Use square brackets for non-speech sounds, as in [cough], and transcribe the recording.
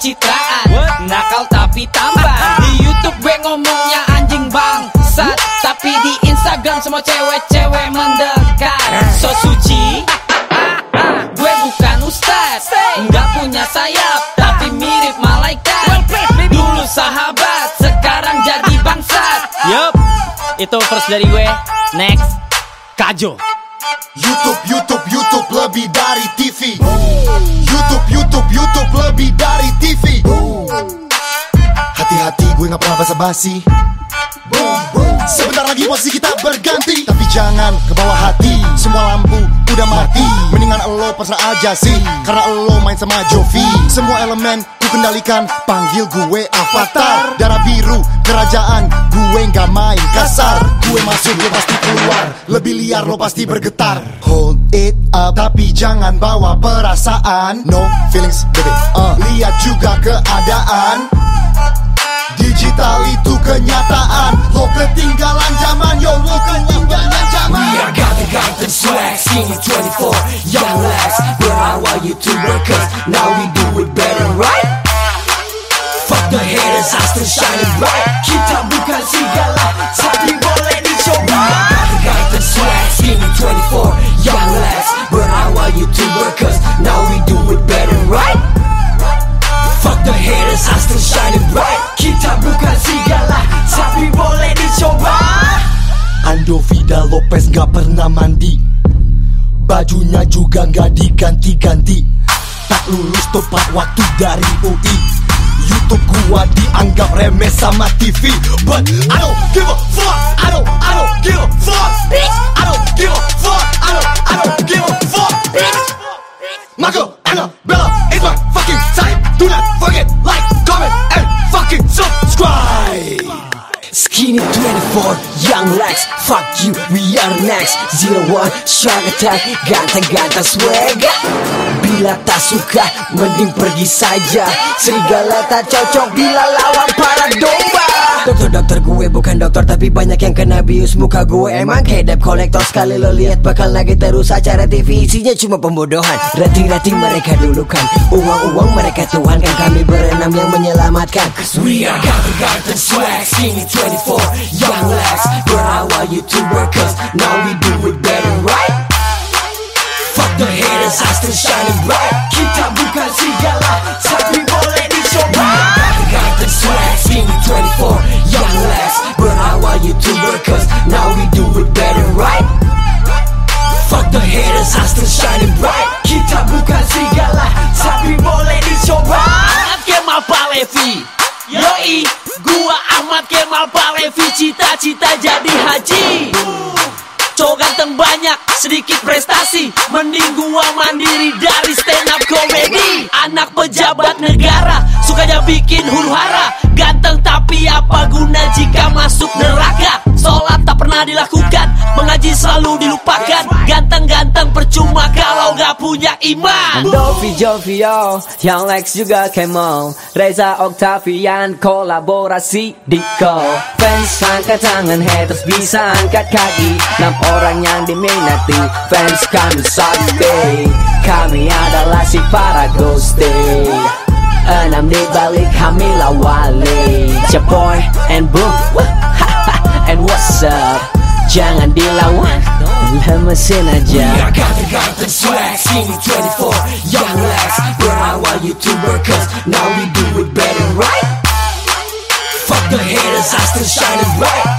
pencitraan Nakal tapi tambah. Di Youtube gue ngomongnya anjing bangsat Tapi di Instagram semua cewek-cewek mendekat. So suci. Gue bukan ustaz. Nggak punya sayap Tapi mirip malaikat. Dulu sahabat Sekarang jadi bangsat. Yup, itu first dari gue. Next, Kajo. YouTube, YouTube, YouTube lebih dari TV YouTube, YouTube, YouTube basa-basi Sebentar lagi posisi kita berganti. Tapi jangan ke bawah hati. Semua lampu udah mati. Mendingan lo pasrah aja sih. Karena lo main sama Jovi. Semua elemen ku kendalikan. Panggil gue avatar. Darah biru kerajaan. Gue gak main kasar. Gue masuk lo pasti keluar. Lebih liar lo pasti bergetar. Hold it up. Tapi jangan bawa perasaan. No feelings baby. Uh. Lihat juga keadaan Digital itu kenyataan. Lo ketinggalan zaman Yo lo ketinggalan zaman. We are ganteng ganteng swag Skinny 24 Young lads. Berawal YouTuber Cause now we do it better right? Fuck the haters I still shining bright. Kita bukan serigala Tapi boleh dicoba We are ganteng ganteng swag Skinny 24 Young lads. Berawal YouTuber Cause now we do it better right? Fuck the haters, I still Lopez gak pernah mandi. Bajunya juga gak diganti-ganti. Tak lulus tepat waktu dari UI Youtube gua dianggap remeh sama TV But I don't give a fuck. I don't, I don't 24, Young Lex, fuck you, we are next. Zero One, Shark Attack, ganteng-ganteng swag. Bila tak suka, mending pergi saja. Serigala tak cocok bila lawan para domba Dokter-dokter gue bukan dokter tapi banyak yang kena bius Muka gue. Emang kayak debt collector Sekali lo lihat bakal lagi terus acara TV Isinya cuma pembodohan. Rating-rating mereka dulukan. Uang-uang mereka tuhan kan kami berenam yang menyelamatkan. Cause we are ganteng-ganteng swag Skinny 24 Young Lex Berawal YouTuber Cause now we do it better right? Fuck the haters I still shining bright. Kita bukan serigala Palevi Yoi Gua Ahmad Kemal Palevi Cita-cita jadi haji. Cowok ganteng banyak Sedikit prestasi. Mending gua mandiri dari stand up comedy Anak pejabat negara Sukanya bikin huru hara. Ganteng tapi apa guna jika masuk neraka? Sholat tak pernah dilakukan Mengaji selalu dilupakan punya iman. Dovi Jovio, Young Lex juga Kemal Reza Octavian kolaborasi Diko Fans angkat tangan haters bisa angkat kaki. Enam orang yang diminati Fans kami sakti Kami adalah si para ghosting Enam di balik kami lawali. Boy and Boom [laughs] And what's up? Jangan dilawan hemen sin I got the ganteng the swag skinny 24 Young lads But I want you to work cause Now we do it better right? Fuck the haters I still shine as bright